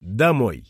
домой.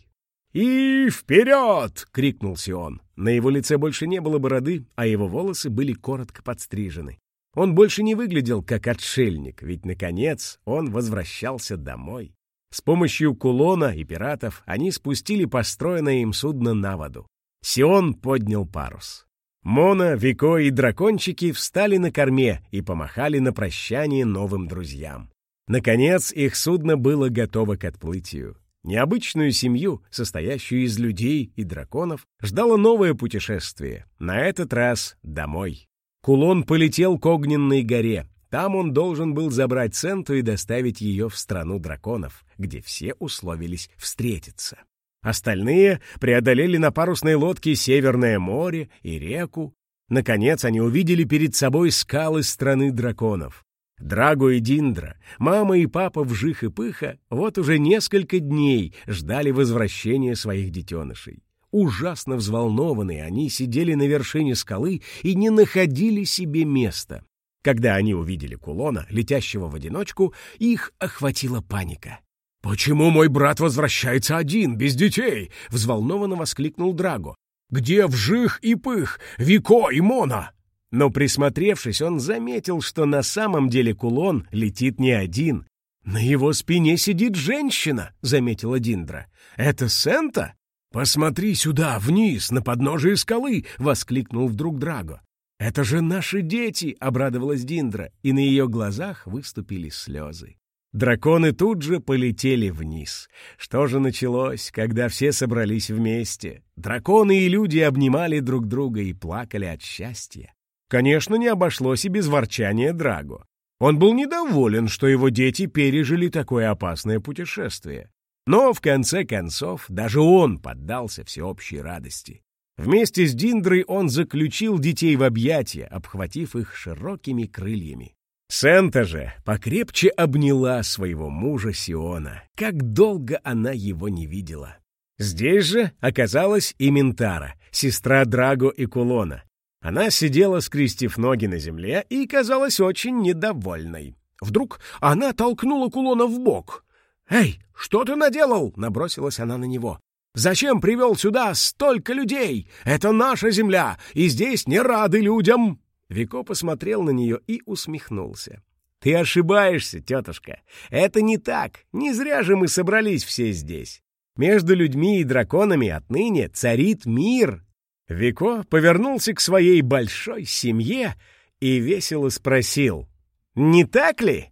«И вперед!» — крикнул Сион. На его лице больше не было бороды, а его волосы были коротко подстрижены. Он больше не выглядел как отшельник, ведь, наконец, он возвращался домой. С помощью кулона и пиратов они спустили построенное им судно на воду. Сион поднял парус. Мона, Вико и дракончики встали на корме и помахали на прощание новым друзьям. Наконец, их судно было готово к отплытию. Необычную семью, состоящую из людей и драконов, ждало новое путешествие, на этот раз домой. Кулон полетел к огненной горе. Там он должен был забрать Сенту и доставить ее в страну драконов, где все условились встретиться. Остальные преодолели на парусной лодке Северное море и реку. Наконец они увидели перед собой скалы страны драконов. Драго и Диндра, мама и папа Вжих и Пыха вот уже несколько дней ждали возвращения своих детенышей. Ужасно взволнованные они сидели на вершине скалы и не находили себе места. Когда они увидели кулона, летящего в одиночку, их охватила паника. «Почему мой брат возвращается один, без детей?» — взволнованно воскликнул Драго. «Где Вжих и Пых, Вико и Мона?» Но присмотревшись, он заметил, что на самом деле кулон летит не один. «На его спине сидит женщина», — заметила Диндра. «Это Сента?» «Посмотри сюда, вниз, на подножие скалы!» — воскликнул вдруг Драго. «Это же наши дети!» — обрадовалась Диндра, и на ее глазах выступили слезы. Драконы тут же полетели вниз. Что же началось, когда все собрались вместе? Драконы и люди обнимали друг друга и плакали от счастья. Конечно, не обошлось и без ворчания Драго. Он был недоволен, что его дети пережили такое опасное путешествие. Но, в конце концов, даже он поддался всеобщей радости. Вместе с Диндрой он заключил детей в объятия, обхватив их широкими крыльями. Сента же покрепче обняла своего мужа Сиона. Как долго она его не видела. Здесь же оказалась и Ментара, сестра Драго и Кулона. Она сидела, скрестив ноги на земле, и казалась очень недовольной. Вдруг она толкнула кулона в бок. «Эй, что ты наделал?» — набросилась она на него. «Зачем привел сюда столько людей? Это наша земля, и здесь не рады людям!» Вико посмотрел на нее и усмехнулся. «Ты ошибаешься, тетушка. Это не так. Не зря же мы собрались все здесь. Между людьми и драконами отныне царит мир, Вико повернулся к своей большой семье и весело спросил. «Не так ли?»